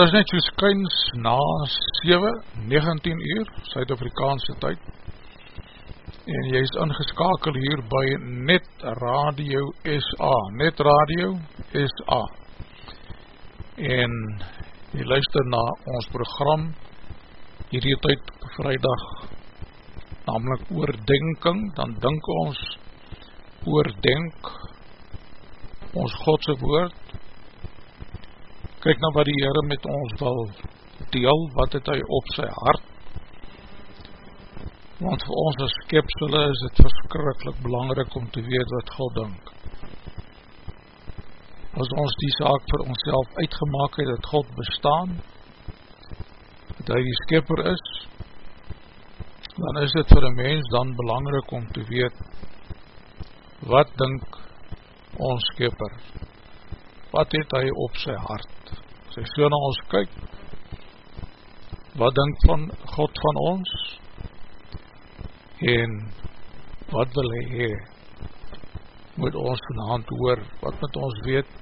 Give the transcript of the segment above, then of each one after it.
Dat is net soos kyns na 7, 19 uur, Suid-Afrikaanse tyd. En jy is ingeskakel hier by Net Radio SA, Net Radio SA. En jy luister na ons program hierdie tyd vrijdag, namelijk oordenking, dan dink ons oordenk ons Godse woord, kyk na wat die Heere met ons wil deel, wat het hy op sy hart, want vir ons as skepsele is het verskrikkelijk belangrijk om te weet wat God dink. As ons die saak vir onszelf uitgemaak het, dat God bestaan, dat hy die skepper is, dan is het vir een mens dan belangrijk om te weet, wat dink ons skepper, wat het hy op sy hart, as hy so na ons kyk, wat dink van God van ons, en wat wil hy hee, moet ons van hand hoor, wat moet ons weet,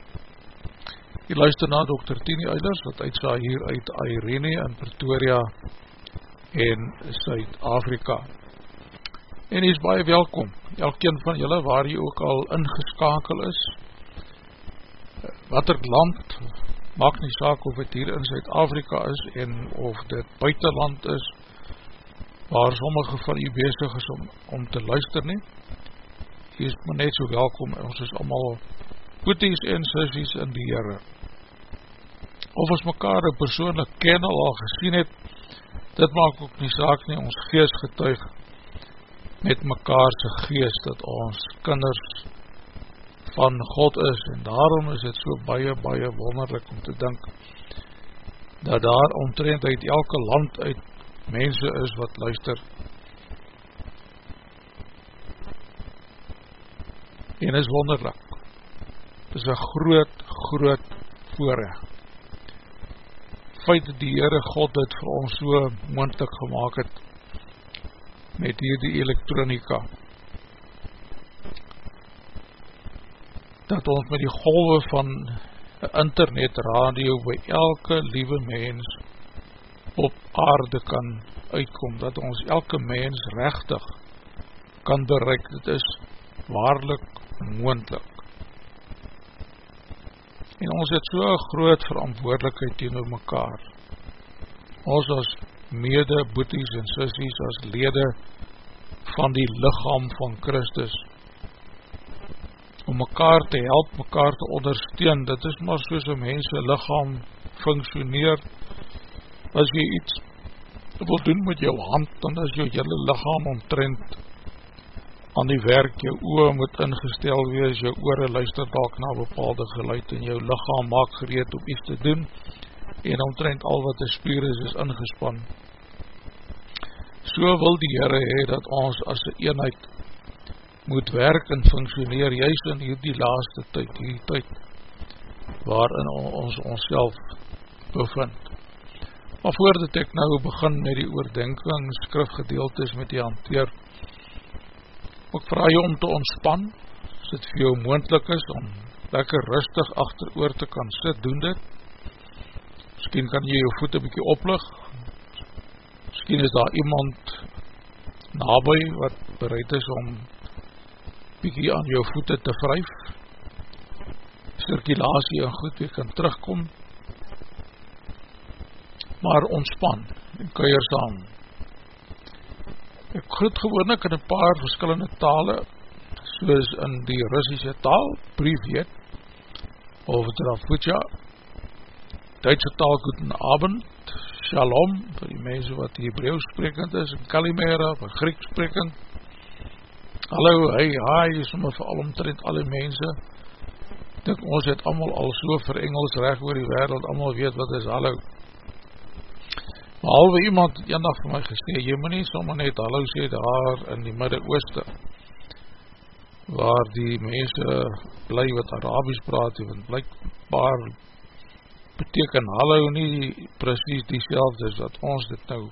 Jy luister na Dr. Tini Eilers, wat uitsa hier uit Irene in Pretoria en Suid-Afrika. En hy is baie welkom, elkeen van julle waar jy ook al ingeskakel is, wat er land, maak nie saak of het hier in Suid-Afrika is en of dit buitenland is, waar sommige van jy bezig is om, om te luister nie, jy is maar net so welkom, ons is allemaal boeties en sissies in die Heere. Of ons mekaar een persoonlijk ken al gesien het, dit maak ook nie saak nie, ons geest getuig met mekaarse geest, dat ons kinders van God is, en daarom is het so baie, baie wonderlik om te dink, dat daar omtrent uit elke land uit mense is wat luister, en is wonderlik, het is een groot, groot voorrecht, feit die Heere God het vir ons so moendlik gemaakt het met hierdie elektronika dat ons met die golwe van internet radio by elke liewe mens op aarde kan uitkom, dat ons elke mens rechtig kan bereik, dit is waarlik moendlik. En ons het so groot verantwoordelikheid teenoor mekaar. Ons as mede boeties en sissies, as lede van die lichaam van Christus, mekaar te help, mekaar te ondersteun, dit is maar soos een mense lichaam functioneer, as jy iets wil doen met jou hand, dan is jou jylle lichaam omtrent aan die werk, jou oor moet ingestel wees, jou oore luister dalk na bepaalde geluid, en jou lichaam maak gereed om iets te doen, en omtrent al wat die spier is, is ingespan. So wil die Heere hee, dat ons as een eenheid moet werk en functioneer juist in hierdie laaste tyd, hierdie tyd waarin ons ons bevind. Maar voordat ek nou begin met die oordenking, skrifgedeeltes met die hanteer, ek vraag jy om te ontspan, as dit vir jou moendlik is, om lekker rustig achter oor te kan sit, doen dit. Misschien kan jy jou voet een bykie oplig, misschien is daar iemand nabij wat bereid is om bykie aan jou voete te vryf, circulatie en goed weer kan terugkom, maar ontspan en kuier saam. Ek groet gewoon ek in een paar verskillende tale, soos in die Russische taal, Privet, of Drafutja, Duitse taal Guten Abend, Shalom, vir die mense wat Hebreeuws sprekend is, en Kalimera, vir Grieks sprekend, hallo, hey, hi, sommer vir al omtrent alle mense, dink ons het allemaal al so vir Engels recht oor die wereld, allemaal weet wat is hallo, maar halwe iemand een dag vir my gesê, jy moet nie sommer net hallo sê daar in die Midde-Ooste, waar die mense bly wat Arabisch praat, want blijkbaar beteken hallo nie precies die selfde, dat ons dit nou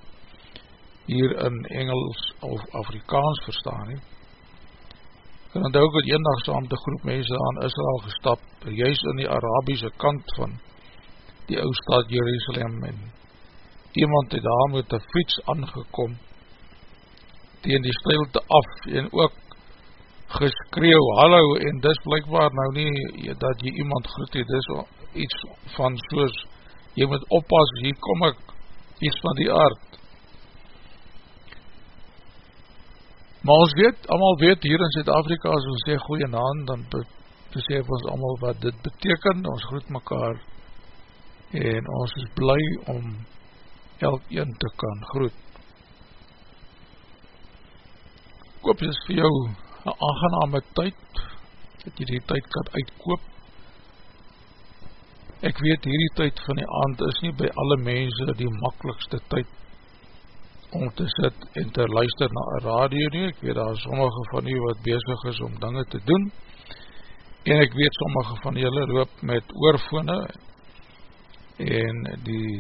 hier in Engels of Afrikaans verstaan nie, En dan ook het een dag saam de groep mense aan Israel gestap, juist in die Arabiese kant van die ou stad Jerusalem en iemand het daar met die fiets aangekom tegen die stilte af en ook geskreeuw, hallo, en dis blijkbaar nou nie dat jy iemand groet het, dis iets van soos, jy moet oppas, hier kom ek, iets van die aard, Maar ons weet, allemaal weet hier in Zuid-Afrika, as ons sê goeie naam, dan besef ons allemaal wat dit beteken, ons groet mekaar, en ons is bly om elk een te kan groet. Koop is vir jou een aangename tyd, dat jy die tyd kan uitkoop. Ek weet hierdie tyd van die aand is nie by alle mense die makkelijkste tyd om te sit en te luister na een radio nie, ek weet daar sommige van u wat bezig is om dinge te doen, en ek weet sommige van julle loop met oorfone, en die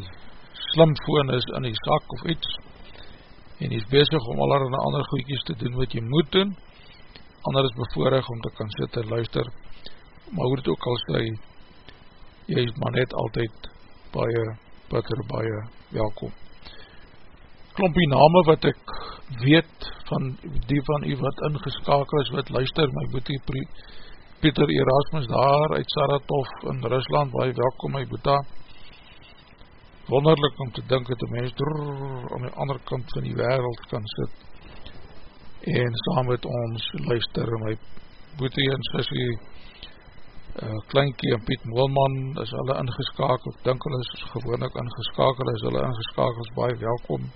slimfoon is in die sak of iets, en die is bezig om aller en ander goeikies te doen wat jy moet doen, ander is bevoorig om te kan sit en luister, maar hoe het ook al sê, jy is maar net altyd baie, bitter baie welkom klompie name wat ek weet van die van u wat ingeskakel is, wat luister, my boete Pieter Erasmus daar uit Saratov in Rusland, baie welkom my boete, wonderlik om te dink dat die mens drrrr aan die ander kant van die wereld kan sit en saam met ons luister, my boete en sissie uh, Klinkie en Piet Moelman is hulle ingeskakel, ek dink hulle is gewoon ingeskakel, is hulle ingeskakel, is baie welkom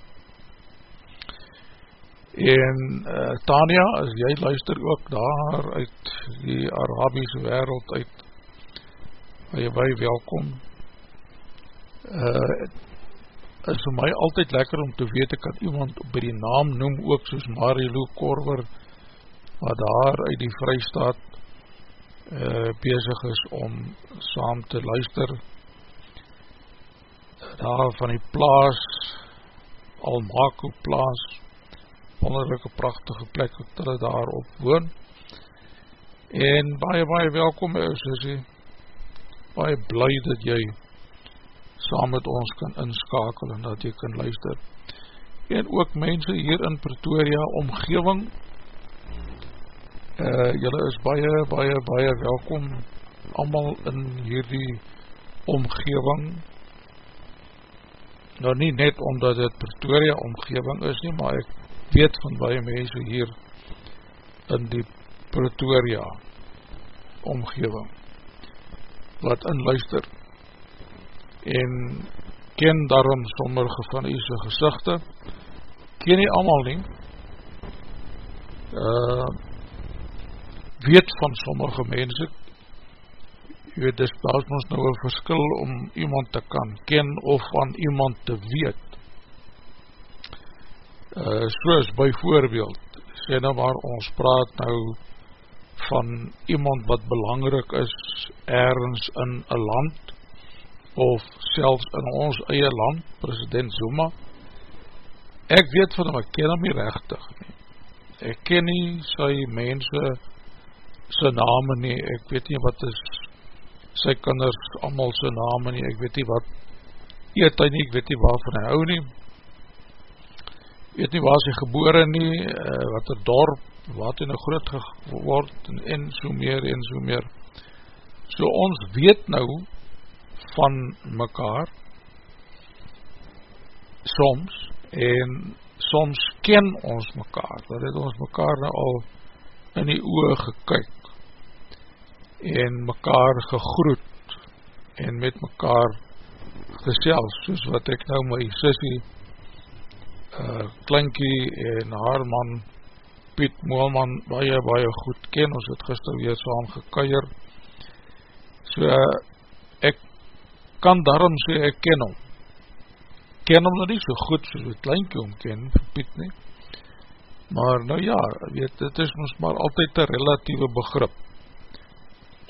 en uh, Tania, as jy luister ook daar uit die Arabiese wereld uit, waar jy baie welkom, uh, is vir my altyd lekker om te weet, ek kan iemand by die naam noem, ook soos Marilu Korver, wat daar uit die vrystaat uh, bezig is om saam te luister, daar van die plaas, Almako plaas, wonderlijke prachtige plek wat hulle daar op woon en baie baie welkom is, is jy, baie bly dat jy saam met ons kan inskakel en dat jy kan luister. En ook mense hier in Pretoria omgeving, uh, jylle is baie, baie, baie welkom, allemaal in hierdie omgeving, nou nie net omdat het Pretoria omgeving is nie, maar ek weet van baie mense hier in die Pretoria omgeving, wat inluister, en ken daarom sommige van die sy gezichte, ken nie allemaal nie, uh, weet van sommige mense, jy weet, dis daar ons nou een verskil om iemand te kan ken of van iemand te weet. Uh, soos by voorbeeld, sê nou maar ons praat nou van iemand wat belangrik is ergens in een land of selfs in ons eie land, president Zuma, ek weet van hom, ek ken hom nie rechtig nie. Ek ken nie sy mense sy name nie, ek weet nie wat is sy kinders allemaal sy name nie, ek weet nie wat. Eet hy nie, ek weet nie waarvan hy hou nie, weet nie waar sy gebore nie, uh, wat er dorp, wat hy nou groot geword, en, en so meer, en so meer. So ons weet nou van mekaar, soms, en soms ken ons mekaar, dat het ons mekaar nou al in die oor gekyk en mekaar gegroet en met mekaar gesels, soos wat ek nou my sissie uh, Klinkie en haar man Piet Moelman baie baie goed ken, ons het gister weer saam gekeier so uh, ek kan daarom sê ek ken hom ken hom nog nie so goed soos wat kleinkie hom ken, Piet nie. Maar nou ja, weet, dit is ons maar altyd een relatieve begrip.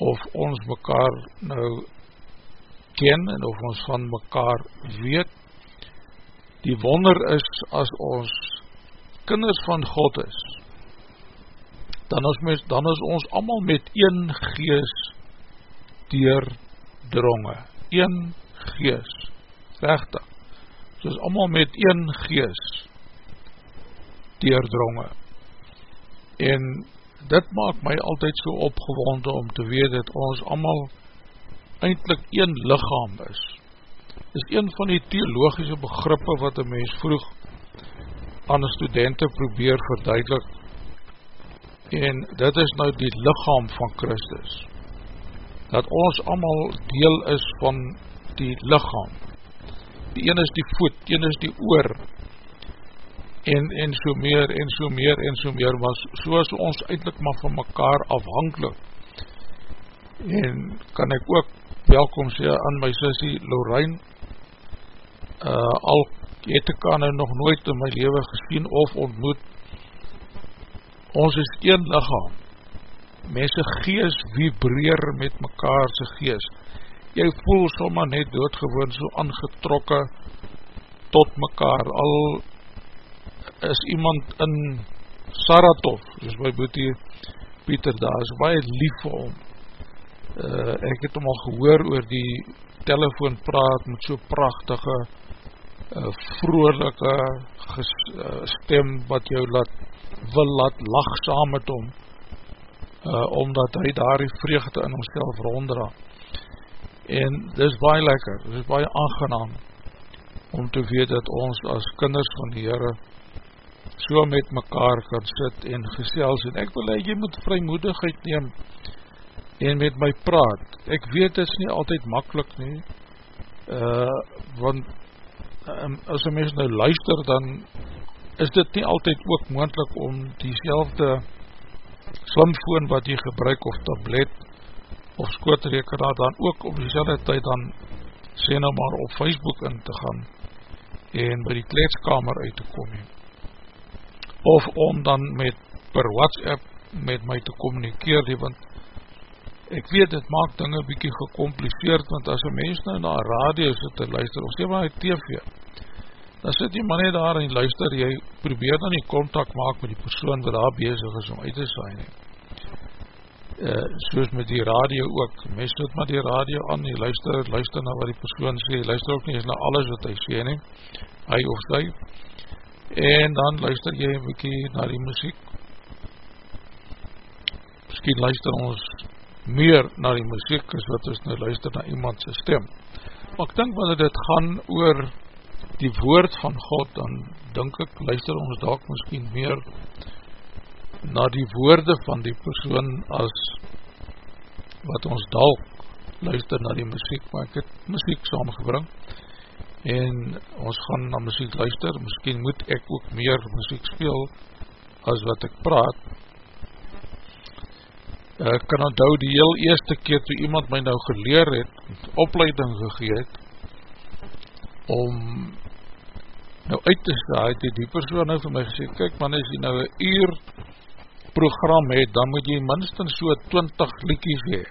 Of ons mekaar nou ken en of ons van mekaar weet. Die wonder is as ons kinders van God is, dan is, mens, dan is ons allemaal met een gees deurdronge. Een gees, rechtig soos allemaal met een gees deurdronge. En dit maak my altyd so opgewonde om te weet dat ons allemaal eindelijk een lichaam is. Dit is een van die theologische begrippe wat een mens vroeg aan die studenten probeer verduidelik. En dit is nou die lichaam van Christus. Dat ons allemaal deel is van die lichaam die een is die voet, die een is die oor, en, en so meer, en so meer, en so meer, maar so is ons eindelijk maar van mekaar afhankelijk, en kan ek ook welkom sê aan my sissie Lorraine, uh, al het ek aan nou nog nooit in my leven gesien of ontmoet, ons is een lichaam, mense gees vibreer met mekaar sy gees, jy voel sommer net doodgewoon so aangetrokke tot mekaar, al is iemand in Saratov, soos my boete Pieter daar, is baie lief vir hom, uh, ek het hom al gehoor oor die telefoon praat met so prachtige uh, vroolike ges, uh, stem wat jou laat, wil laat lach saam met hom uh, omdat hy daar die vreugde in homself rondraak en dit is baie lekker, dit is baie aangenaam om te weet dat ons as kinders van die Heere so met mekaar kan sit en gesels en ek wil hy, jy moet vrymoedigheid neem en met my praat ek weet is nie altyd makkelijk nie uh, want um, as een mens nou luister dan is dit nie altyd ook moendlik om die selfde slimfoon wat jy gebruik of tablet of skootrekenaar dan ook op die selwe tyd dan sê nou maar op Facebook in te gaan en by die kleedskamer uit te kom heen. Of om dan met per WhatsApp met my te communikeer die, want ek weet dit maak dinge bykie gecompliceerd want as een mens nou na radio sit te luister of sê maar die TV dan sit jy maar net daar en luister jy probeer dan die contact maak met die persoon wat daar bezig is om uit te saai neem uh, soos met die radio ook, mens doet maar die radio aan, jy luister, luister na wat die persoon sê, jy luister ook nie eens na alles wat hy sê nie, hy of sy, en dan luister jy een bykie na die muziek, miskien luister ons meer na die muziek, as wat ons nou luister na iemandse stem, maar ek dink wanneer dit gaan oor die woord van God, dan dink ek, luister ons dalk miskien meer na die woorde van die persoon as wat ons dalk luister na die muziek, maar ek het muziek saamgebring en ons gaan na muziek luister, miskien moet ek ook meer muziek speel as wat ek praat. Ek kan onthou die heel eerste keer toe iemand my nou geleer het, opleiding gegeet, om nou uit te saai, het die persoon nou vir my gesê, kyk man, as jy nou een uur program het, dan moet jy minstens so 20 liekies hee.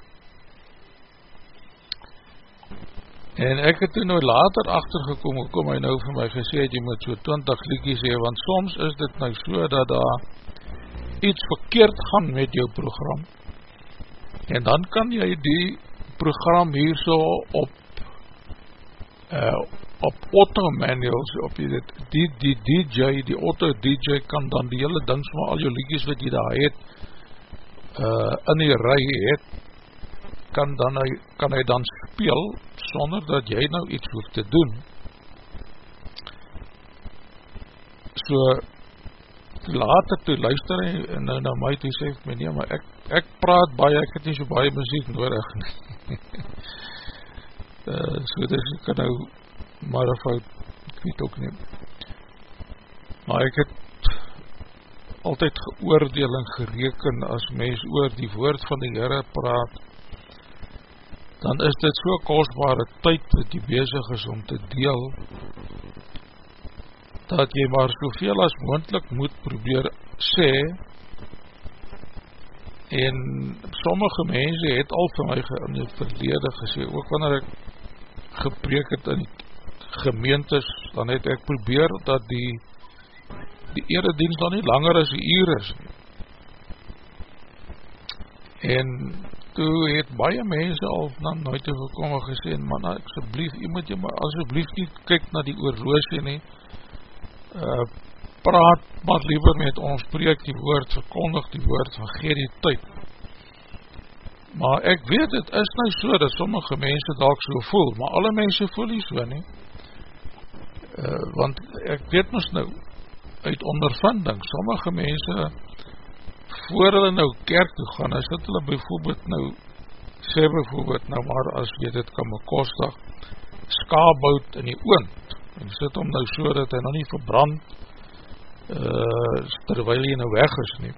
En ek het toen nou later achtergekom, kom hy nou vir my gesê, jy moet so 20 liekies hee, want soms is dit nou so, dat daar iets verkeerd gaan met jou program, en dan kan jy die program hier so op uh, op auto manuals, op die, die, die DJ, die auto DJ kan dan die hele dings van al jou liedjes wat jy daar het, uh, in die rij het, kan, dan, kan hy dan speel, sonder dat jy nou iets hoef te doen. So, later toe luister hy, en nou na my toe sê, my nee, maar ek, ek praat baie, ek het nie so baie muziek nodig nie. uh, so ek kan nou maar een fout, ek weet ook nie. Maar ek het altyd geoordeling gereken as mens oor die woord van die Heere praat, dan is dit so kostbare tyd wat jy bezig is om te deel, dat jy maar soveel as moendlik moet probeer sê, en sommige mense het al vir my in die verlede gesê, ook wanneer ek gepreek het in die gemeentes, dan het ek probeer dat die die eredienst dan nie langer as die uur is. En toe het baie mense al na nooit te gekom en gesê, man, asjeblief, jy moet jy maar asjeblief nie kyk na die oorloosie nie, uh, praat maar liever met ons, preek die woord, verkondig die woord, van gee die tyd. Maar ek weet, het is nou so, dat sommige mense dalk so voel, maar alle mense voel nie so nie uh, want ek weet ons nou uit ondervinding, sommige mense voor hulle nou kerk toe gaan, as dit hulle bijvoorbeeld nou sê bijvoorbeeld nou maar as jy dit kan bekostig skaapbout in die oond en sit om nou so dat hy nou nie verbrand uh, terwijl hy nou weg is nie.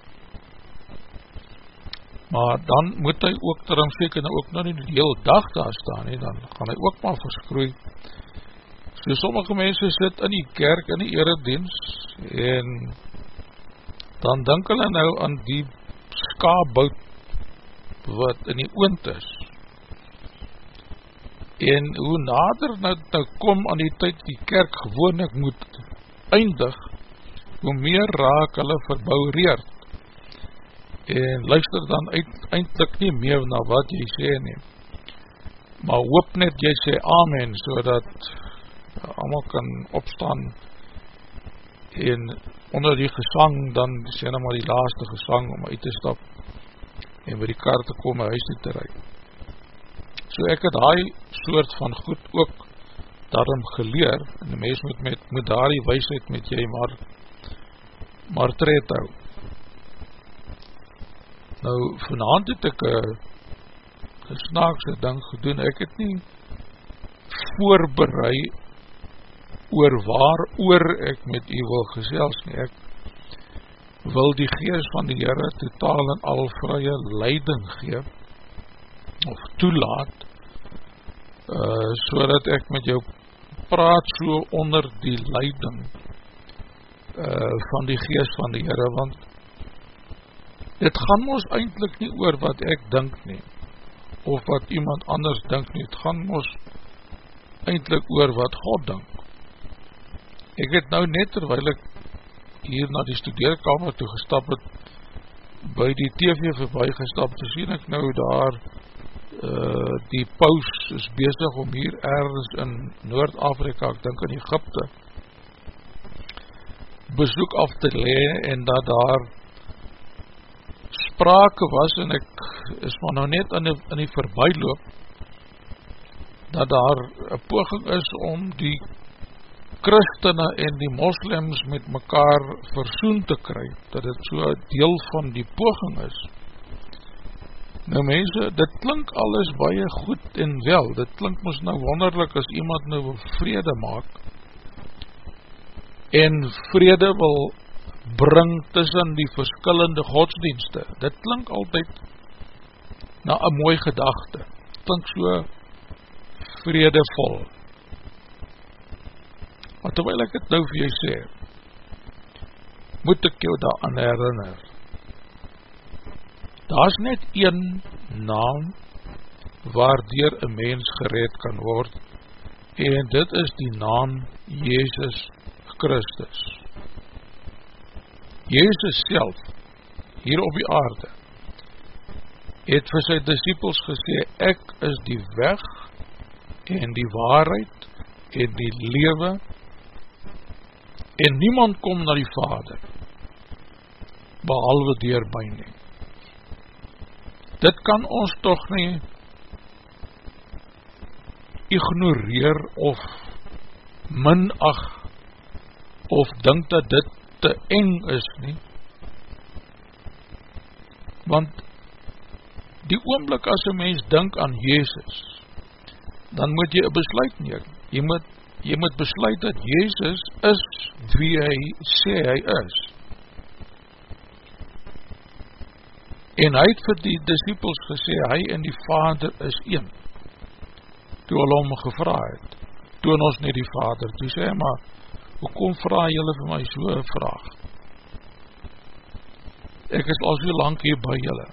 Maar dan moet hy ook daarom seker nou ook nou nie die hele dag daar staan nie, dan gaan hy ook maar verskroei So sommige mense sit in die kerk in die eredienst en dan denk hulle nou aan die skaapbout wat in die oond is. En hoe nader nou, nou kom aan die tyd die kerk gewoon ek moet eindig, hoe meer raak hulle verboureerd. En luister dan eindelijk nie meer na wat jy sê neem. Maar hoop net jy sê amen, so dat allemaal kan opstaan en onder die gesang dan sê nou maar die laaste gesang om uit te stap en by die kar te kom en huis te rui. So ek het die soort van goed ook daarom geleer en die mens moet met, met daar die weisheid met jy maar maar tred hou. Nou vanavond het ek een snaakse ding gedoen, ek het nie voorbereid oor waar oor ek met u wil gesels nie. Ek wil die geest van die Heere totaal en al vrye leiding gee, of toelaat, uh, so dat ek met jou praat so onder die leiding uh, van die geest van die Heere, want het gaan ons eindelijk nie oor wat ek dink nie, of wat iemand anders dink nie, het gaan ons eindelijk oor wat God dink. Ek het nou net terwijl ek hier na die studeerkamer toe gestap het, by die TV voorbij gestap, te sien ek nou daar uh, die paus is bezig om hier ergens in Noord-Afrika, ek dink in Egypte, bezoek af te lee en dat daar sprake was en ek is maar nou net in die, in die voorbijloop dat daar een poging is om die christene en die moslims met mekaar versoen te kry, dat het so deel van die poging is. Nou mense, dit klink alles baie goed en wel, dit klink ons nou wonderlik as iemand nou vrede maak, en vrede wil bring tussen die verskillende godsdienste. Dit klink altyd na een mooi gedachte, klink so vredevol. Maar terwijl ek het nou vir jy sê, moet ek jou daaran herinner. Daar is net een naam waardoor een mens gered kan word en dit is die naam Jezus Christus. Jezus self, hier op die aarde, het vir sy disciples gesê, ek is die weg en die waarheid en die lewe en niemand kom na die Vader behalwe dier my nie. Dit kan ons toch nie ignoreer of minag of dink dat dit te eng is nie. Want die oomblik as een mens dink aan Jezus, dan moet jy een besluit neem. Jy moet, jy moet besluit dat Jezus is wie hy sê hy is. En hy het vir die disciples gesê, hy en die vader is een. Toe hulle om gevra het, toon ons nie die vader, toe sê hy maar, hoekom vraag jylle vir my so'n vraag? Ek is al so lang hier by jylle.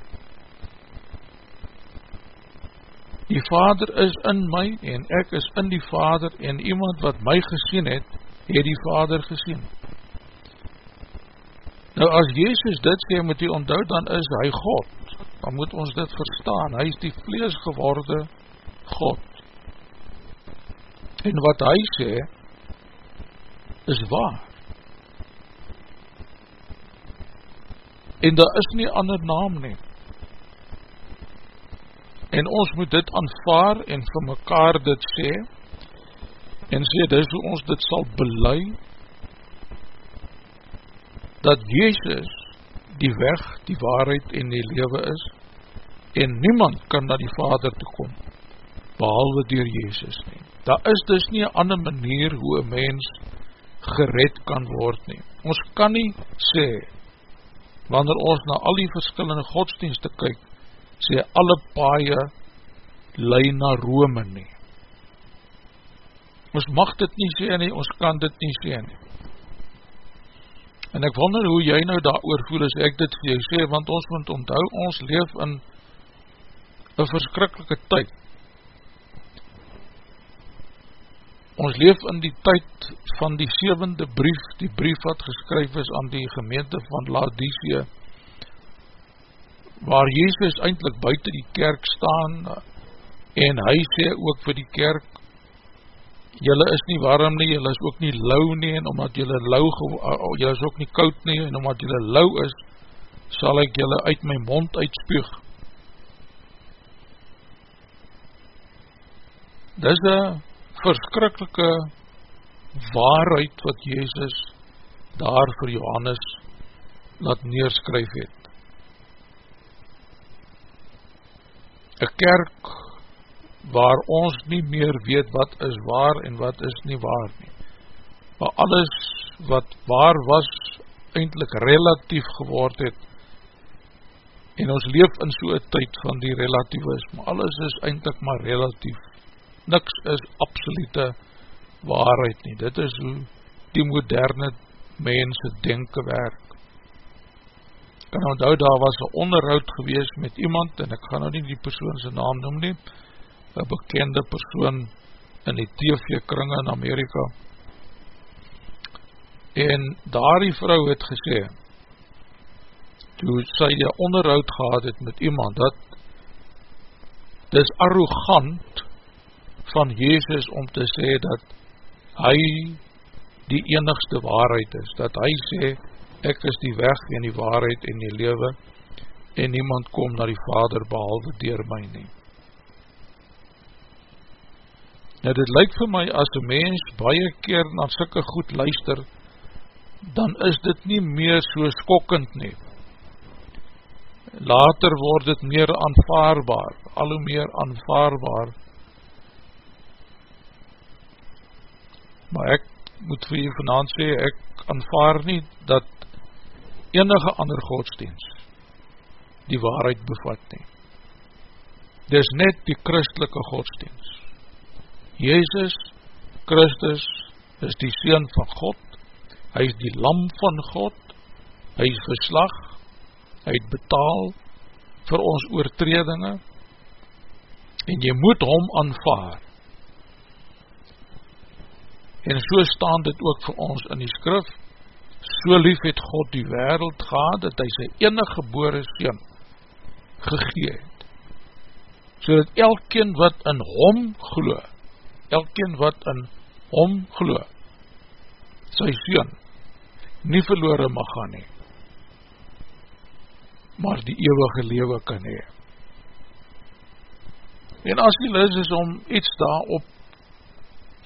Die vader is in my en ek is in die vader en iemand wat my gesien het, het die vader gesien. Nou as Jezus dit sê, moet hy onthou, dan is hy God. Dan moet ons dit verstaan, hy is die vlees geworde God. En wat hy sê, is waar. En daar is nie ander naam nie. En ons moet dit aanvaar en vir mekaar dit sê, en sê, dis hoe ons dit sal belei, dat Jezus die weg, die waarheid en die lewe is, en niemand kan na die Vader toekom, behalwe dier Jezus nie. Daar is dus nie een ander manier hoe een mens gered kan word nie. Ons kan nie sê, wanneer ons na al die verskillende godsdienste kyk, sê alle paaie lei na Rome nie. Ons mag dit nie sê nie, ons kan dit nie sê nie. En ek wonder hoe jy nou daar oorvoel as ek dit vir jou sê, want ons moet onthou, ons leef in een verskrikkelike tyd. Ons leef in die tyd van die sevende brief, die brief wat geskryf is aan die gemeente van Laodicea, waar Jezus eindelijk buiten die kerk staan, en hy sê ook vir die kerk, jylle is nie warm nie, jylle is ook nie lauw nie, en omdat jylle lauw, jylle is ook nie koud nie, en omdat jylle lauw is, sal ek jylle uit my mond uitspuug. Dit is een verskrikkelike waarheid wat Jezus daar vir Johannes laat neerskryf het. Een kerk waar ons nie meer weet wat is waar en wat is nie waar nie. Maar alles wat waar was, eindelijk relatief geword het, en ons leef in so'n tyd van die relativisme, alles is eindelijk maar relatief niks is absolute waarheid nie. Dit is hoe die moderne mense denken werk. Ek kan onthou, daar was een onderhoud gewees met iemand, en ek gaan nou nie die persoon sy naam noem nie, een bekende persoon in die TV-kring in Amerika. En daar die vrou het gesê, toe sy die onderhoud gehad het met iemand, dat dis arrogant van Jezus om te sê dat hy die enigste waarheid is, dat hy sê, ek is die weg en die waarheid en die lewe, en niemand kom na die Vader behalwe dier my nie. Nou dit lyk vir my, as een mens baie keer na sikke goed luister, dan is dit nie meer so skokkend nie. Later word dit meer aanvaarbaar, al hoe meer aanvaarbaar. Maar ek moet vir jy vanavond sê, ek aanvaar nie dat enige ander godsdienst die waarheid bevat nie. Dit is net die christelike godsdienst. Jezus Christus is die Seen van God, hy is die lam van God, hy is geslag, hy het betaal vir ons oortredinge, en jy moet hom aanvaar. En so staan dit ook vir ons in die skrif, so lief het God die wereld gehad, dat hy sy enige gebore sien gegee het, so dat elkeen wat in hom glo, elkeen wat in hom glo, sy sien, nie verloore mag gaan nie, maar die eeuwige lewe kan hee. En as die lis is om iets daar op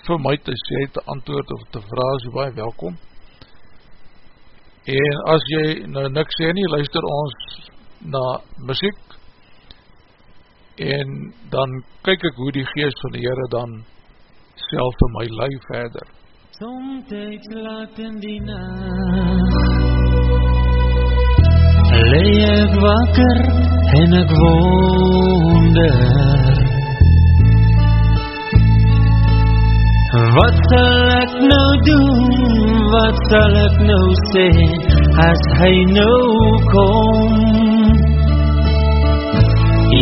vir my te sê, te antwoord of te vraag, is baie welkom. En as jy nou niks sê nie, luister ons na muziek en dan kyk ek hoe die geest van die Heere dan self vir my lui verder. Somtijds laat in die nacht. Lee ek wakker en ek wonder. Wat sal ek nou doen, wat sal ek nou sê As hy nou kom?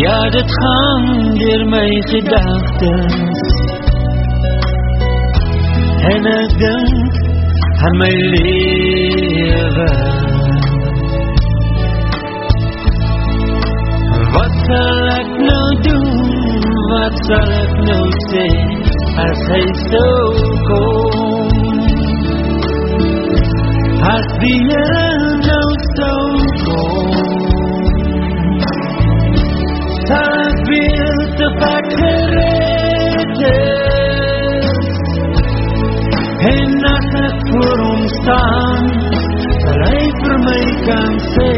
Ja, dit gaan dier my gedagtes En ek denk aan my leven Wat sal ek nou doen, wat sal ek nou sê, as hy so kom? As die Heere nou so kom, sal ek weer te pak gered staan, sal hy vir my kan sê,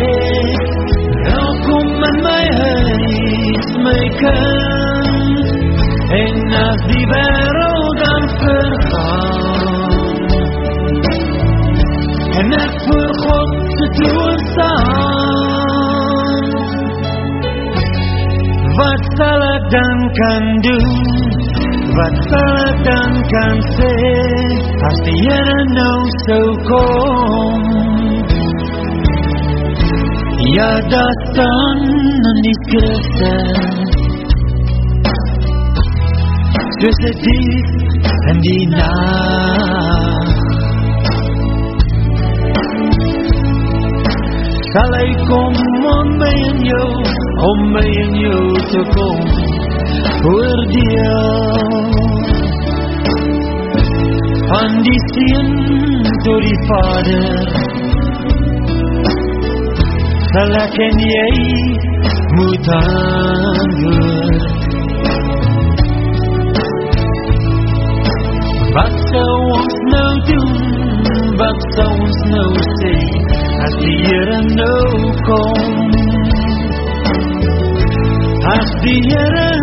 in my huis, my kind, en as die wereld dan vergaan, en ek voor God te troon staan, wat sal ek dan kan doen, wat sal ek dan kan sê, as die Heere nou so kom, Ja, dat staan in die skrifte Tussen diep en die nacht Sal hy kom om my en jou Om my en jou te kom Oordeel Van die steen door die vader sal ek en jy moet antwoord. Wat sal ons nou doen, wat sal ons nou sê, as die Heere nou kom? As die Heere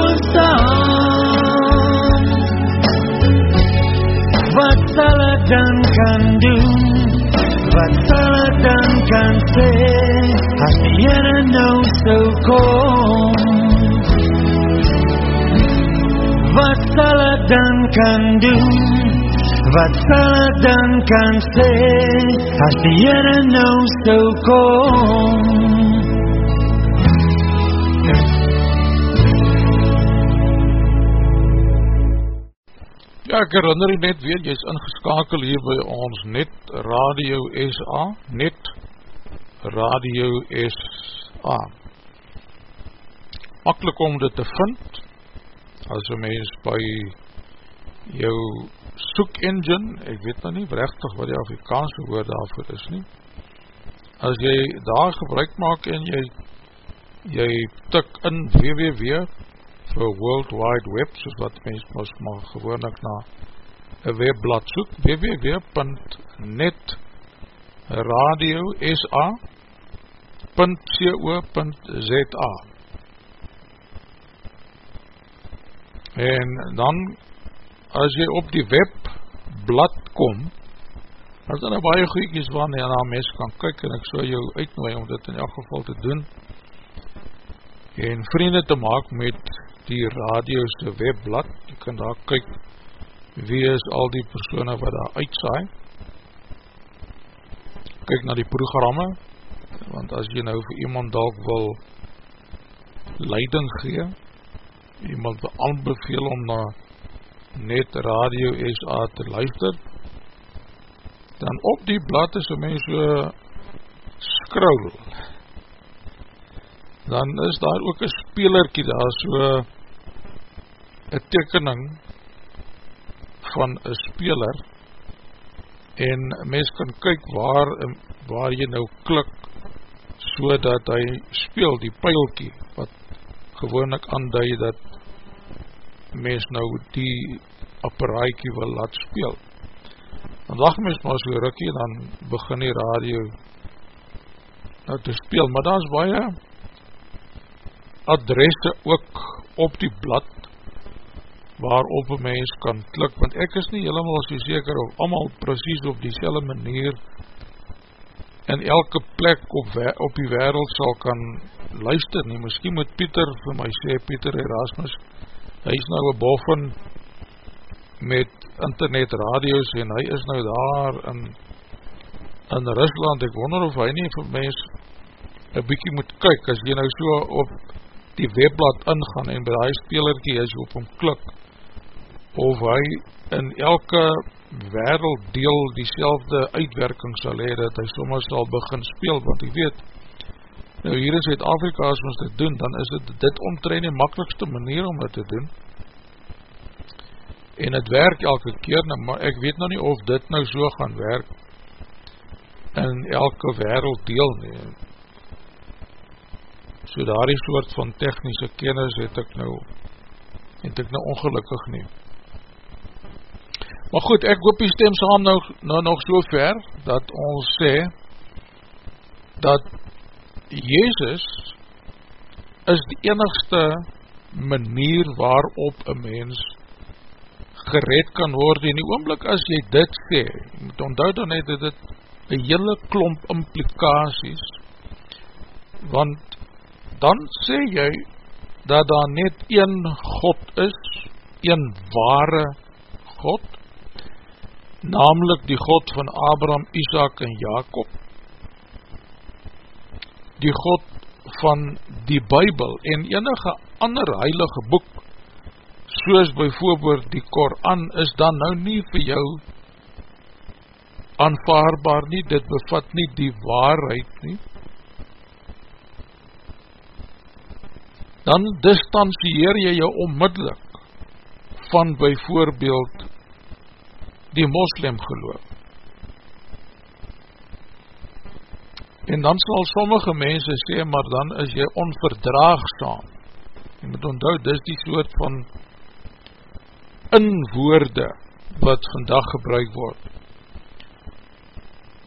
sal ek dan kan doen, wat sal ek dan kan sê, Here nou sou kom Wat sal ek dan kan doen Wat sal ek dan kan sê As die Here nou sou kom ek herinner net weer, jy is ingeskakel hier by ons Net Radio SA, Net Radio SA. Makkelijk om dit te vind, as een mens by jou soek engine, ek weet nou nie rechtig wat die Afrikaanse woord daarvoor is nie, as jy daar gebruik maak en jy, jy tik in www vir World Wide Web, soos wat mens mos maar gewoon ek na een webblad soek, www.netradiosa.co.za En dan, as jy op die webblad kom, as dan een baie goeikies van jy na mens kan kyk, en ek so jou uitnooi om dit in elk geval te doen, en vrienden te maak met die radioste webblad, jy kan daar kyk wie is al die persoene wat daar uitsaai, kyk na die programme, want as jy nou vir iemand dalk wil leiding gee, iemand wil aanbeveel om na net radio SA te luister, dan op die blad is een mens so skroul, dan is daar ook een spelerkie daar so een tekening van een speler en mens kan kyk waar, waar jy nou klik so dat hy speel die pijlkie wat gewoon ek aanduid dat mens nou die apparaakie wil laat speel. Dan wacht mens maar so rukkie dan begin die radio nou te speel, maar daar is baie adresse ook op die blad waarop een mens kan klik, want ek is nie helemaal so seker of allemaal precies op die selle manier in elke plek op, op die wereld sal kan luister nie. Misschien moet Pieter vir my sê, Pieter Erasmus, hy is nou een boffen met internet radios en hy is nou daar in, in Rusland. Ek wonder of hy nie vir mens een bykie moet kyk, as jy nou so op die webblad ingaan en by die spelerkie as jy op hom klik, of hy in elke werelddeel die selfde uitwerking sal hee, dat hy soms sal begin speel, want ek weet, nou hier in Zuid-Afrika as ons dit doen, dan is dit dit omtrein die makkelijkste manier om dit te doen, en het werk elke keer, nou, maar ek weet nou nie of dit nou so gaan werk, in elke werelddeel nie, so daar die soort van technische kennis het ek nou, het ek nou ongelukkig nie, Maar goed, ek hoop die stem saam nou, nou nog so ver, dat ons sê, dat Jezus is die enigste manier waarop een mens gered kan word. En die oomblik as jy dit sê, moet onthoud dan het dit een hele klomp implikaties, want dan sê jy dat daar net een God is, een ware God, namelijk die God van Abraham, Isaac en Jacob, die God van die Bijbel en enige ander heilige boek, soos bijvoorbeeld die Koran, is dan nou nie vir jou aanvaarbaar nie, dit bevat nie die waarheid nie, dan distancieer jy jou onmiddellik van bijvoorbeeld die moslim geloof. En dan sal sommige mense sê, maar dan is jy onverdraagsaam. Jy moet onthoud, dis die soort van inwoorde wat vandag gebruik word.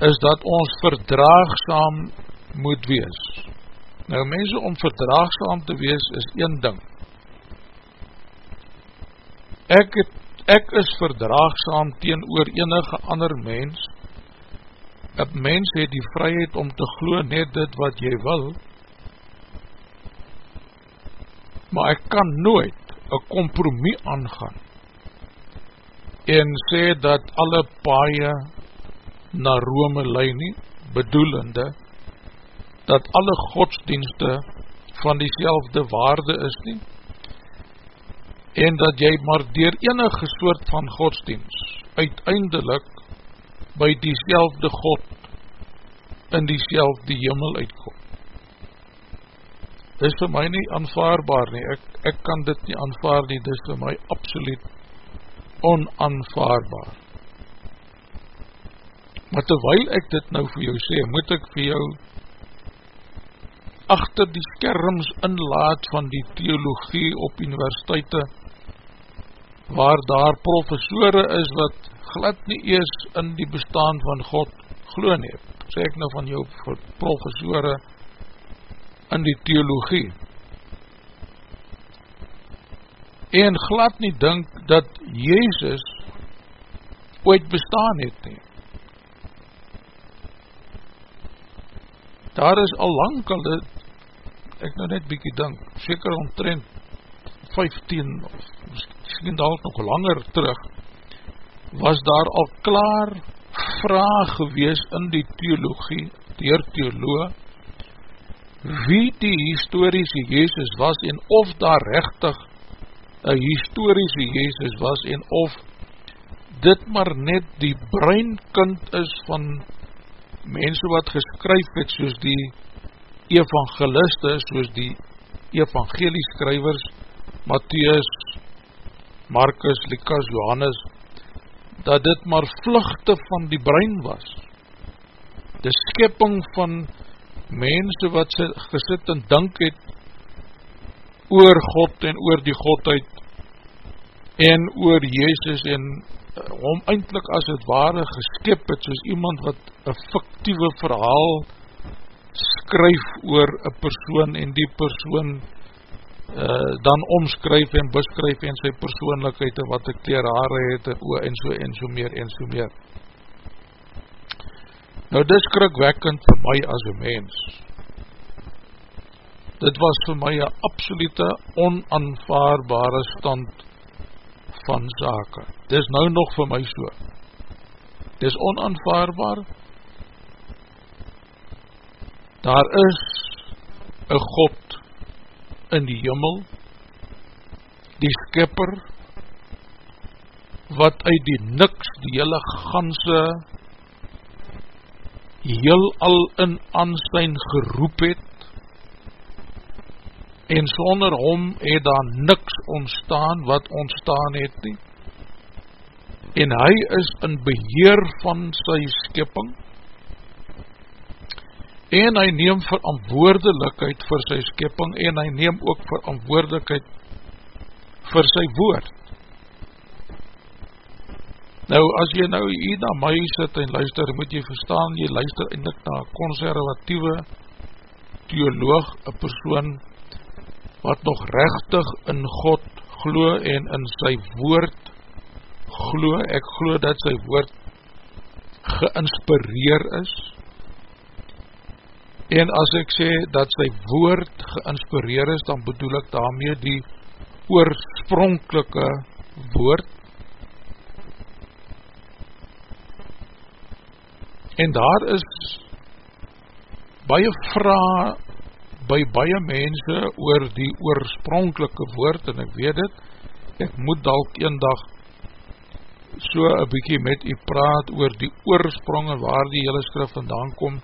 Is dat ons verdraagsaam moet wees. Nou mense om verdraagsaam te wees is een ding. Ek het Ek is verdraagsaam teenoor enige ander mens. Een mens het die vryheid om te glo net dit wat jy wil, maar ek kan nooit een kompromie aangaan en sê dat alle paaie na Rome lei nie, bedoelende dat alle godsdienste van diezelfde waarde is nie, en dat jy maar dier enige soort van godsdienst uiteindelik by die God in die selfde jimmel uitkom. Dit is vir my nie aanvaarbaar nie, ek, ek kan dit nie aanvaar nie, dit is vir my absoluut onaanvaarbaar. Maar terwijl ek dit nou vir jou sê, moet ek vir jou achter die skerms inlaat van die theologie op universiteite, waar daar professore is wat glad nie ees in die bestaan van God gloon heb. Sê ek nou van jou professore in die theologie. En glad nie dink dat Jezus ooit bestaan het nie. Daar is al lang al dit, ek nou net bykie dink, seker omtrent 15 of misschien dalk nog langer terug, was daar al klaar vraag gewees in die theologie, dier theoloog, wie die historische Jezus was en of daar rechtig een historische Jezus was en of dit maar net die breinkind is van mense wat geskryf het soos die evangeliste, soos die evangelieskrywers, Matthies, Markus, Likas, Johannes, dat dit maar vluchte van die brein was. Die skipping van mense wat gesit en dink het oor God en oor die Godheid en oor Jezus en om eindelijk as het ware geskip het, soos iemand wat een fictieve verhaal skryf oor een persoon en die persoon uh, dan omskryf en beskryf en sy persoonlikheid en wat ek kleer haare het en, o, en so en so meer en so meer. Nou dis krikwekkend vir my as een mens. Dit was vir my een absolute onaanvaarbare stand van zake. Dit is nou nog vir my so. Dit is onaanvaarbaar. Daar is een God in die jimmel, die skipper, wat uit die niks, die hele ganse, heel al in aanstijn geroep het, en sonder hom het daar niks ontstaan wat ontstaan het nie. En hy is in beheer van sy skipping en hy neem verantwoordelikheid vir sy skipping en hy neem ook verantwoordelikheid vir sy woord. Nou as jy nou hier na my sit en luister moet jy verstaan jy luister eindelijk na conservatieve theoloog, een persoon wat nog rechtig in God glo en in sy woord glo, ek glo dat sy woord geinspireer is en as ek sê dat sy woord geinspireer is, dan bedoel ek daarmee die oorspronkelike woord. En daar is baie vraag by baie mense oor die oorspronkelike woord en ek weet het, ek moet dalk een dag so een bykie met u praat oor die oorsprong en waar die hele skrif vandaan kom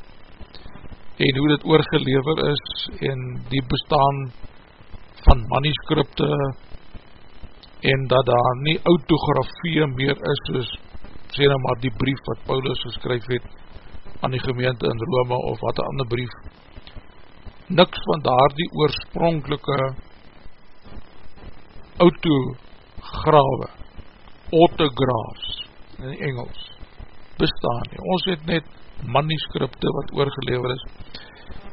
en hoe dit oorgelever is en die bestaan van manuscripte en dat daar nie autografie meer is soos sê nou maar die brief wat Paulus geskryf het aan die gemeente in Rome of wat een ander brief niks van daar die oorspronkelike autograwe, autographs in Engels, bestaan nie. Ons het net manuscripte wat oorgelever is.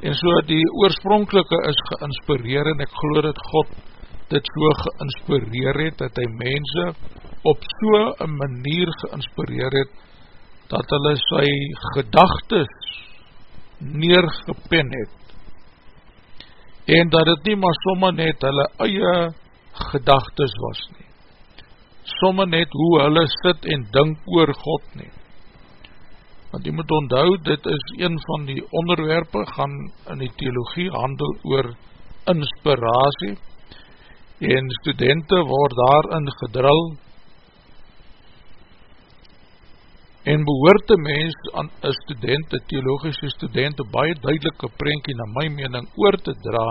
En so die oorspronkelike is geinspireer en ek geloof dat God dit so geinspireer het, dat hy mense op so een manier geinspireer het, dat hulle sy gedagtes neergepen het. En dat het nie maar somme net hulle eie gedagtes was nie, somme net hoe hulle sit en dink oor God nie, want jy moet onthou, dit is een van die onderwerpe, gaan in die theologie handel oor inspiratie, en studenten word daarin gedril, en behoort die mens aan een student, een theologische student, een baie duidelike prentje na my mening oor te dra,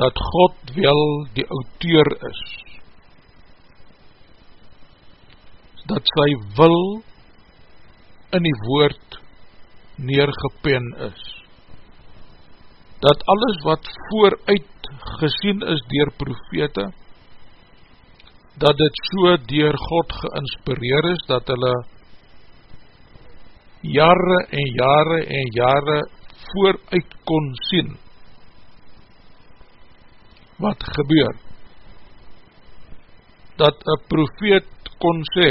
dat God wel die auteur is, dat sy wil in die woord neergepen is, dat alles wat vooruit gesien is dier profete, dat dit so dier God geinspireer is, dat hulle jare en jare en jare vooruit kon sien wat gebeur. Dat een profeet kon sê,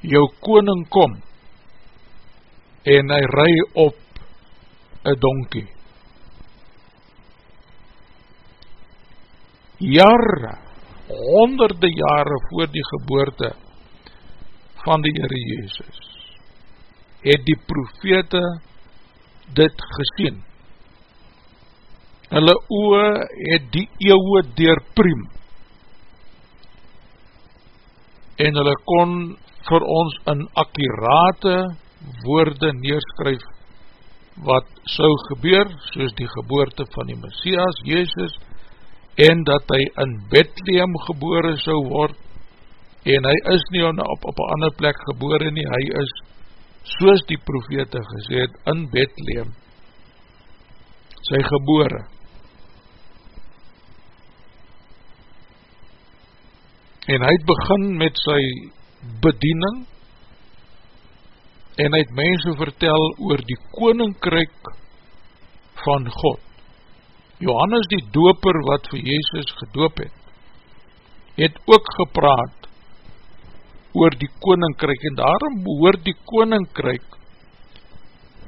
jou koning kom en hy ry op een donkie. Jare honderde jare voor die geboorte van die Heere Jezus, het die profete dit gesien. Hulle oe het die eeuwe deurpriem en hulle kon vir ons in akkurate woorde neerskryf wat sou gebeur, soos die geboorte van die Messias, Jezus, en dat hy in Bethlehem gebore sou word, en hy is nie op, op een ander plek gebore nie, hy is, soos die profete gesê het, in Bethlehem, sy gebore. En hy het begin met sy bediening, en hy het mense vertel oor die koninkryk van God. Johannes die doper wat vir Jezus gedoop het, het ook gepraat oor die koninkryk en daarom behoor die koninkryk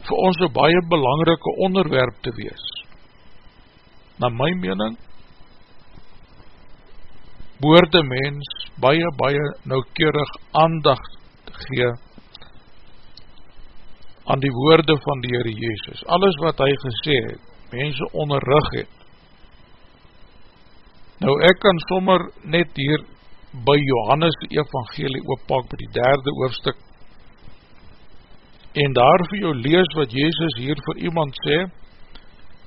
vir ons een baie belangrike onderwerp te wees. Na my mening, behoor die mens baie, baie noukeurig aandacht gee aan die woorde van die Heere Jezus. Alles wat hy gesê het, mense onderrug het. Nou ek kan sommer net hier by Johannes evangelie ooppak by die derde hoofdstuk en daar vir jou lees wat Jezus hier vir iemand sê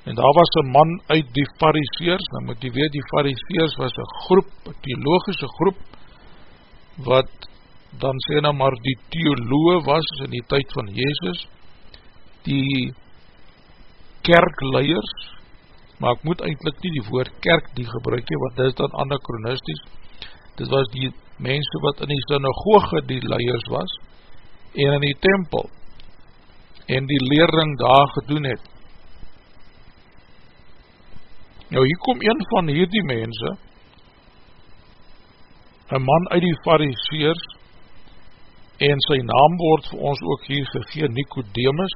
en daar was een man uit die fariseers, nou moet jy weet die fariseers was een groep, een theologische groep wat dan sê nou maar die theoloog was in die tyd van Jezus die kerkleiers, maar ek moet eindelijk nie die woord kerk die gebruik he, want dit is dan anachronisties, dit was die mense wat in die synagoge die leiers was, en in die tempel, en die leerling daar gedoen het. Nou hier kom een van hierdie mense, een man uit die fariseers, en sy naam word vir ons ook hier gegeen, Nicodemus,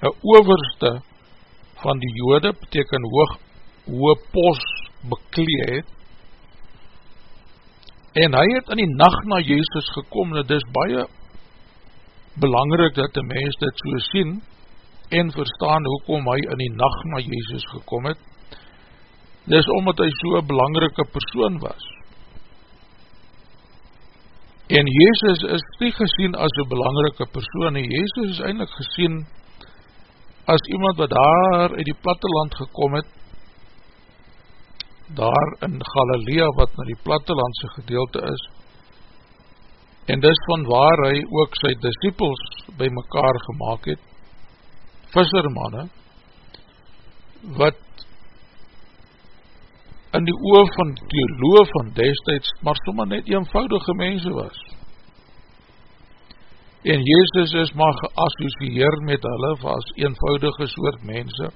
een overste van die jode, beteken hoog, hoge pos beklee het, en hy het in die nacht na Jezus gekom, en het is baie belangrijk dat die mens dit so sien, en verstaan hoekom hy in die nacht na Jezus gekom het, dit is omdat hy so een belangrike persoon was. En Jezus is nie gesien as een belangrike persoon, en Jezus is eindelijk gesien as iemand wat daar uit die platteland gekom het, daar in Galilea wat na die plattelandse gedeelte is, en dis van waar hy ook sy disciples by mekaar gemaakt het, vissermanne, wat in die oor van theoloog van destijds, maar sommer net eenvoudige mense was, en Jezus is maar geassocieer met hulle as eenvoudige soort mense,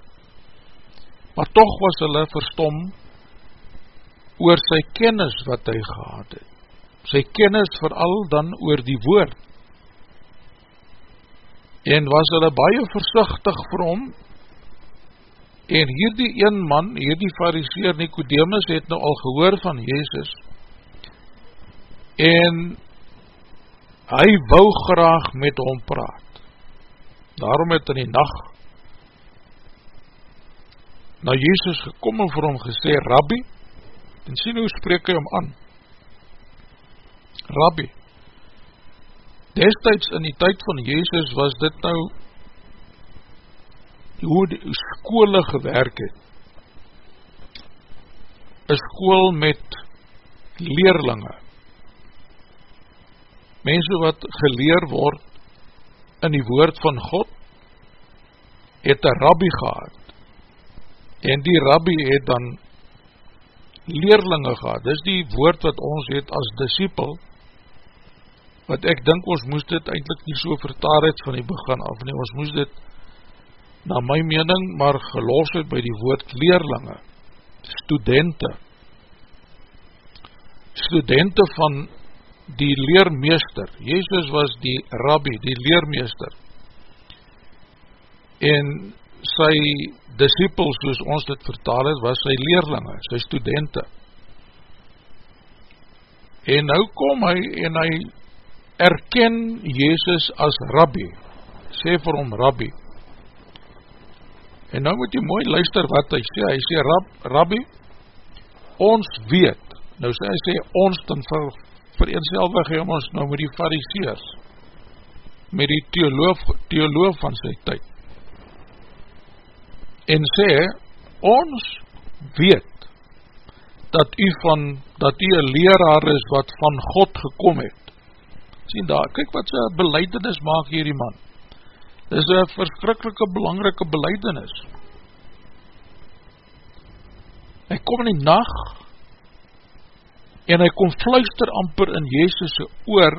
maar toch was hulle verstom oor sy kennis wat hy gehad het, sy kennis vooral dan oor die woord, en was hulle baie versichtig vir hom, En hierdie een man, hierdie fariseer Nicodemus, het nou al gehoor van Jezus, en hy wou graag met hom praat. Daarom het in die nacht na Jezus gekom en vir hom gesê, Rabbi, en sien hoe spreek hy hom aan, Rabbi, destijds in die tyd van Jezus was dit nou hoe die skole gewerk het. Een school met leerlinge. Mense wat geleer word in die woord van God, het een rabbi gehad. En die rabbi het dan leerlinge gehad. Dis die woord wat ons het as disciple, wat ek dink ons moest dit eindelijk nie so vertaar het van die begin af nie. Ons moest dit na my mening, maar gelos het by die woord leerlinge, studenten, studenten van die leermeester, Jezus was die rabbi, die leermeester, en sy disciples, soos ons dit vertaal het, was sy leerlinge, sy studenten, en nou kom hy, en hy erken Jezus as rabbi, sê vir hom rabbi, En nou moet jy mooi luister wat hy sê, hy sê, Rab, Rabbi, ons weet, nou sê hy sê, ons dan ver, vereenselwig hy ons nou met die fariseers, met die theoloof, theoloof van sy tyd, en sê, ons weet, dat u van, dat u een leraar is wat van God gekom het, sien daar, kyk wat sy beleidenis maak hierdie man, Dit is een verskrikkelike belangrike beleidenis. Hy kom in die nacht en hy kom fluister amper in Jezus' oor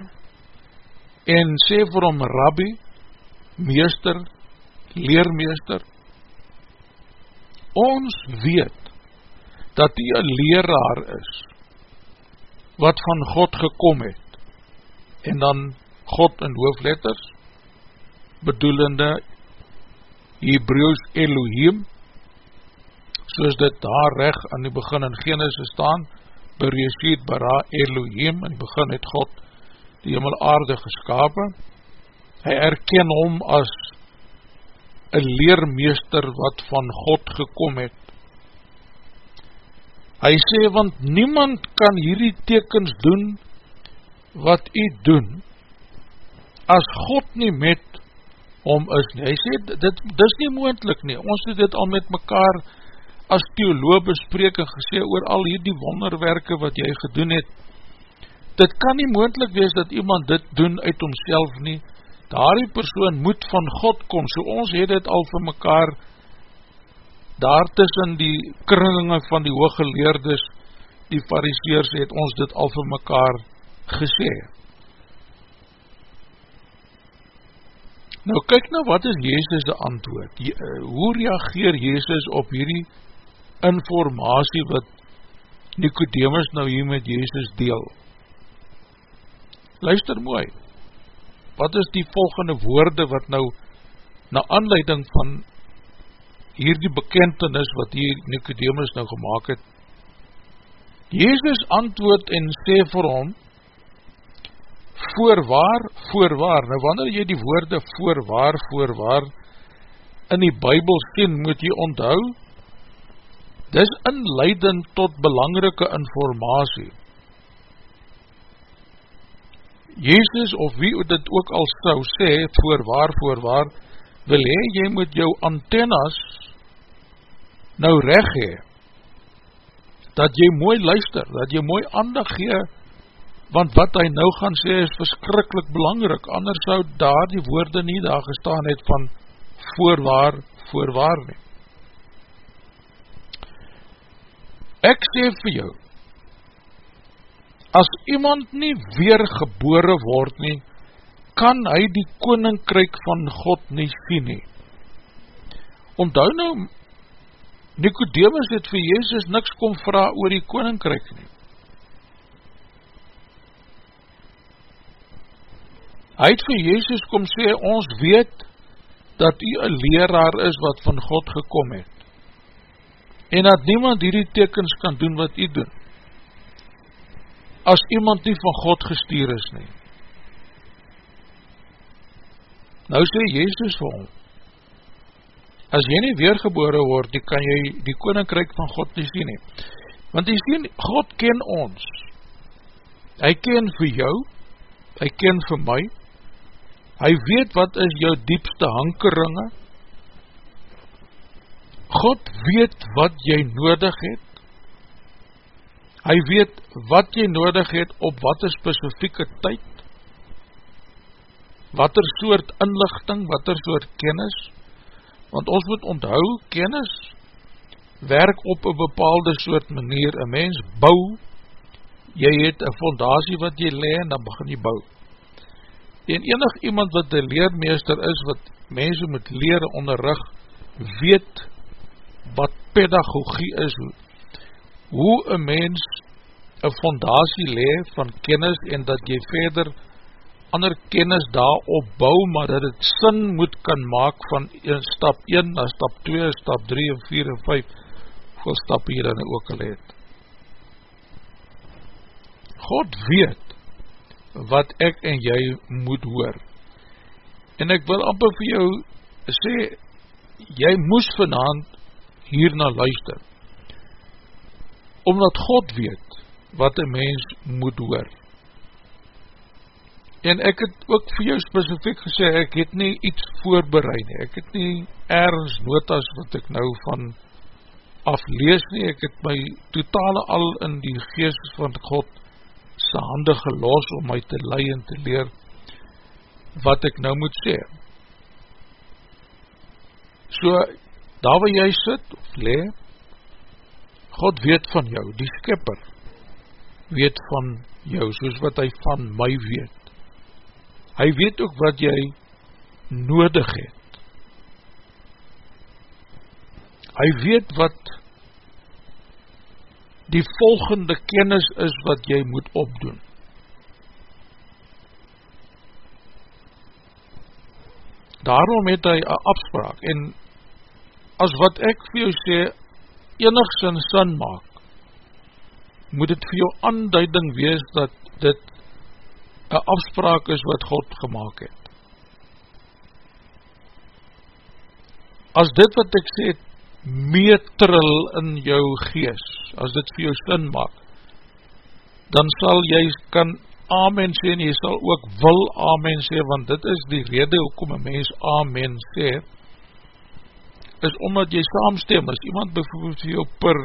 en sê vir hom, Rabbi, meester, leermeester, ons weet dat hy een leraar is wat van God gekom het en dan God in hoofletters bedoelende Hebrews Elohim, soos dit daar recht aan die begin in Genesis staan, Bereshit bara Elohim, in die begin het God die hemel aarde geskapen, hy erken hom as een leermeester wat van God gekom het. Hy sê, want niemand kan hierdie tekens doen wat hy doen, as God nie met om is nie. Hy sê, dit, dit is nie moendlik nie, ons het dit al met mekaar as theoloog bespreek en gesê oor al hierdie wonderwerke wat jy gedoen het, dit kan nie moendlik wees dat iemand dit doen uit homself nie, daar die persoon moet van God kom, so ons het dit al vir mekaar daar tussen die kringe van die hooggeleerdes, die fariseers het ons dit al vir mekaar gesê. Nou kyk nou wat is Jezus' antwoord, Je, uh, hoe reageer Jezus op hierdie informatie wat Nicodemus nou hier met Jezus deel. Luister mooi, wat is die volgende woorde wat nou na aanleiding van hierdie bekentenis wat hier Nicodemus nou gemaakt het. Jezus antwoord en sê vir hom, voorwaar, voorwaar, nou wanneer jy die woorde voorwaar, voorwaar in die bybel sien, moet jy onthou, dis inleidend tot belangrike informatie. Jezus, of wie dit ook al sou sê, voorwaar, voorwaar, wil hy, jy moet jou antennas nou recht hee, dat jy mooi luister, dat jy mooi aandag gee, want wat hy nou gaan sê is verskrikkelijk belangrik, anders sou daar die woorde nie daar gestaan het van voorwaar, voorwaar nie. Ek sê vir jou, as iemand nie weer gebore word nie, kan hy die koninkryk van God nie sien nie. Onthou nou, Nicodemus het vir Jezus niks kom vraag oor die koninkryk nie. Hy het vir Jezus kom sê, ons weet dat u een leraar is wat van God gekom het. en dat niemand hierdie tekens kan doen wat u doen, as iemand nie van God gestuur is nie. Nou sê Jezus vir hom, as jy nie weergebore word, die kan jy die koninkryk van God nie sien nie. Want jy sien, God ken ons. Hy ken vir jou, hy ken vir my, hy weet wat is jou diepste hankeringe, God weet wat jy nodig het, hy weet wat jy nodig het op wat een specifieke tyd, wat er soort inlichting, wat er soort kennis, want ons moet onthou, kennis werk op een bepaalde soort manier, een mens bou, jy het een fondatie wat jy le en dan begin jy bou. En enig iemand wat een leermeester is, wat mense moet leer onderrug, weet wat pedagogie is, hoe een mens een fondatie le van kennis en dat jy verder ander kennis daarop bou, maar dat het sin moet kan maak van stap 1 na stap 2, stap 3 en 4 en 5, hoeveel stap hier dan ook al het. God weet wat ek en jy moet hoor. En ek wil amper vir jou sê, jy moes vanavond hierna luister. Omdat God weet wat een mens moet hoor. En ek het ook vir jou specifiek gesê, ek het nie iets voorbereid. Ek het nie ergens notas wat ek nou van aflees nie. Ek het my totale al in die geest van God sy hande gelos om my te lei en te leer wat ek nou moet sê. So, daar waar jy sit of le, God weet van jou, die skipper weet van jou, soos wat hy van my weet. Hy weet ook wat jy nodig het. Hy weet wat die volgende kennis is wat jy moet opdoen. Daarom het hy een afspraak en as wat ek vir jou sê enigszins sin maak, moet het vir jou aanduiding wees dat dit een afspraak is wat God gemaakt het. As dit wat ek sê meetril in jou gees, as dit vir jou sin maak, dan sal jy kan amen sê en jy sal ook wil amen sê, want dit is die rede hoekom een mens amen sê, is omdat jy saamstem, as iemand bijvoorbeeld vir jou per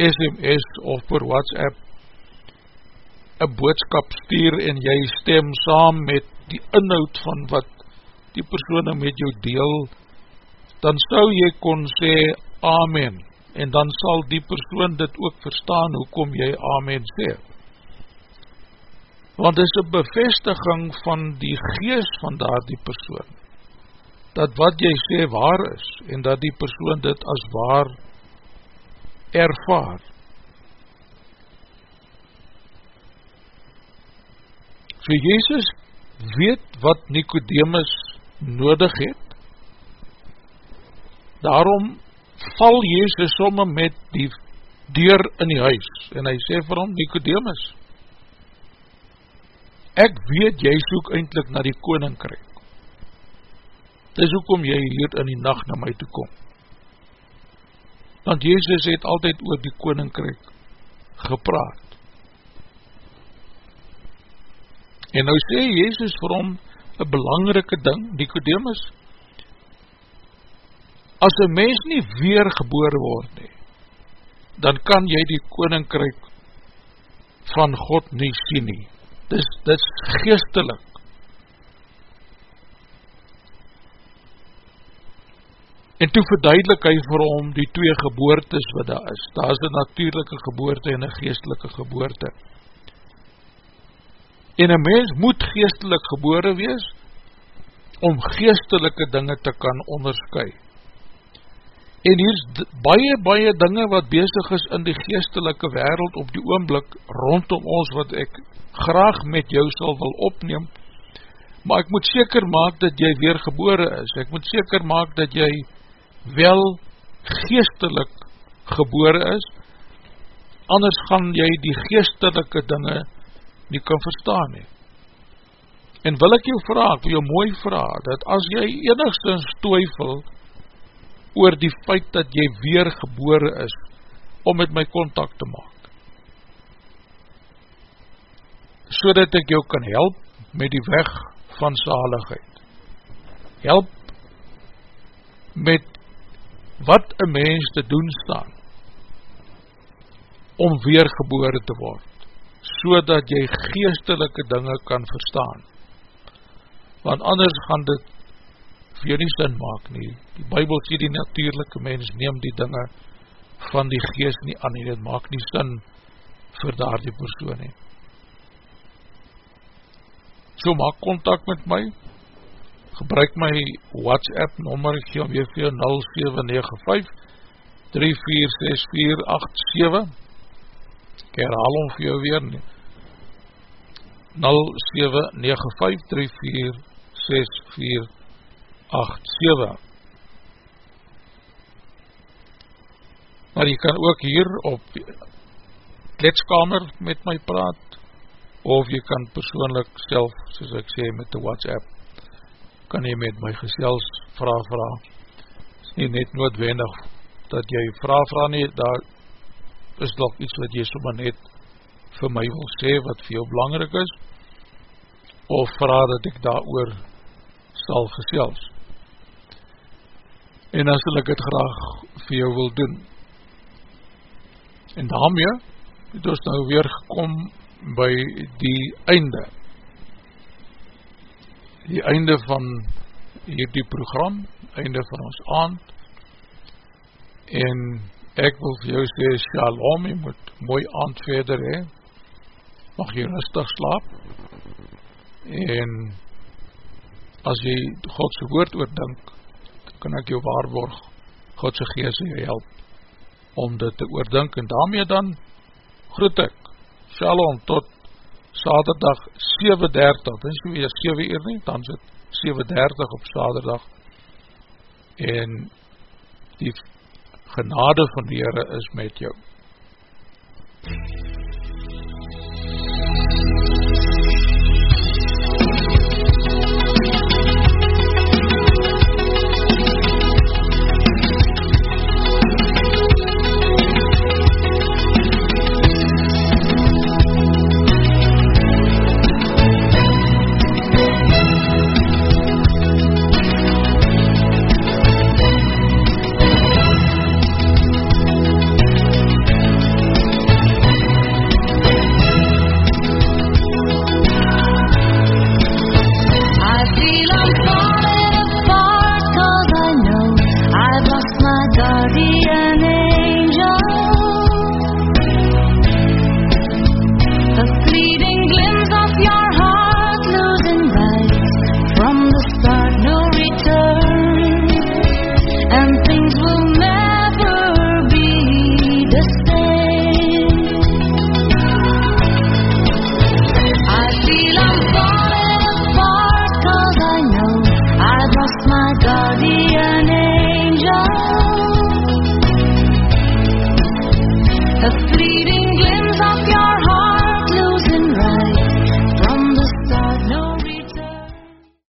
SMS of per WhatsApp een boodskap stuur en jy stem saam met die inhoud van wat die persoon met jou deel, dan sou jy kon sê Amen, en dan sal die persoon dit ook verstaan, hoekom jy Amen sê. Want dit is een bevestiging van die geest van daar die persoon, dat wat jy sê waar is, en dat die persoon dit as waar ervaar. So Jezus weet wat Nicodemus nodig het, Daarom val Jezus somme met die deur in die huis en hy sê vir hom, Nicodemus, ek weet jy soek eindelijk na die koninkryk. Dis hoekom jy hier in die nacht na my toe kom. Want Jezus het altyd oor die koninkryk gepraat. En nou sê Jezus vir hom een belangrike ding, Nicodemus, as een mens nie weergeboor word nie, dan kan jy die koninkryk van God nie sien nie. Dis, dis geestelik. En toe verduidelik hy vir hom die twee geboortes wat daar is. Daar is een natuurlijke geboorte en een geestelike geboorte. En een mens moet geestelik gebore wees, om geestelike dinge te kan onderskui. En hier is baie, baie dinge wat bezig is in die geestelike wereld op die oomblik rondom ons wat ek graag met jou sal wil opneem. Maar ek moet seker maak dat jy weer gebore is. Ek moet seker maak dat jy wel geestelik gebore is, anders gaan jy die geestelike dinge nie kan verstaan nie. En wil ek jou vraag, wil jou mooi vraag, dat as jy enigstens twyfel oor die feit dat jy weer gebore is, om met my contact te maak, so dat ek jou kan help met die weg van saligheid. Help met wat een mens te doen staan, om weer gebore te word, so dat jy geestelike dinge kan verstaan want anders gaan dit jou nie sin maak nie. Die Bijbel sê die natuurlijke mens neem die dinge van die geest nie aan, en dit maak nie sin vir daar die persoon nie. So maak contact met my, gebruik my WhatsApp weer vir 0795 346487 ek herhaal om vir jou weer nie 0795 346487 6487 Maar jy kan ook hier op kletskamer met my praat of jy kan persoonlik self, soos ek sê, met die WhatsApp kan jy met my gesels vraag vraag is nie net noodwendig dat jy vraag vraag nie daar is toch iets wat jy soma net vir my wil sê wat vir jou belangrijk is of vraag dat ek daar oor sal gesels. En dan sal ek het graag vir jou wil doen. En daarmee het ons nou weer gekom by die einde. Die einde van hierdie program, einde van ons aand. En ek wil vir jou sê, shalom, jy moet mooi aand verder hee. Mag jy rustig slaap. En as jy Godse woord oordink, kan ek jou waarborg, Godse geest jou help om dit te oordink, en daarmee dan groet ek, shalom, tot saterdag 7.30, dan is jy weer 7 uur nie, dan is het 7.30 op saterdag, en die genade van die Heere is met jou.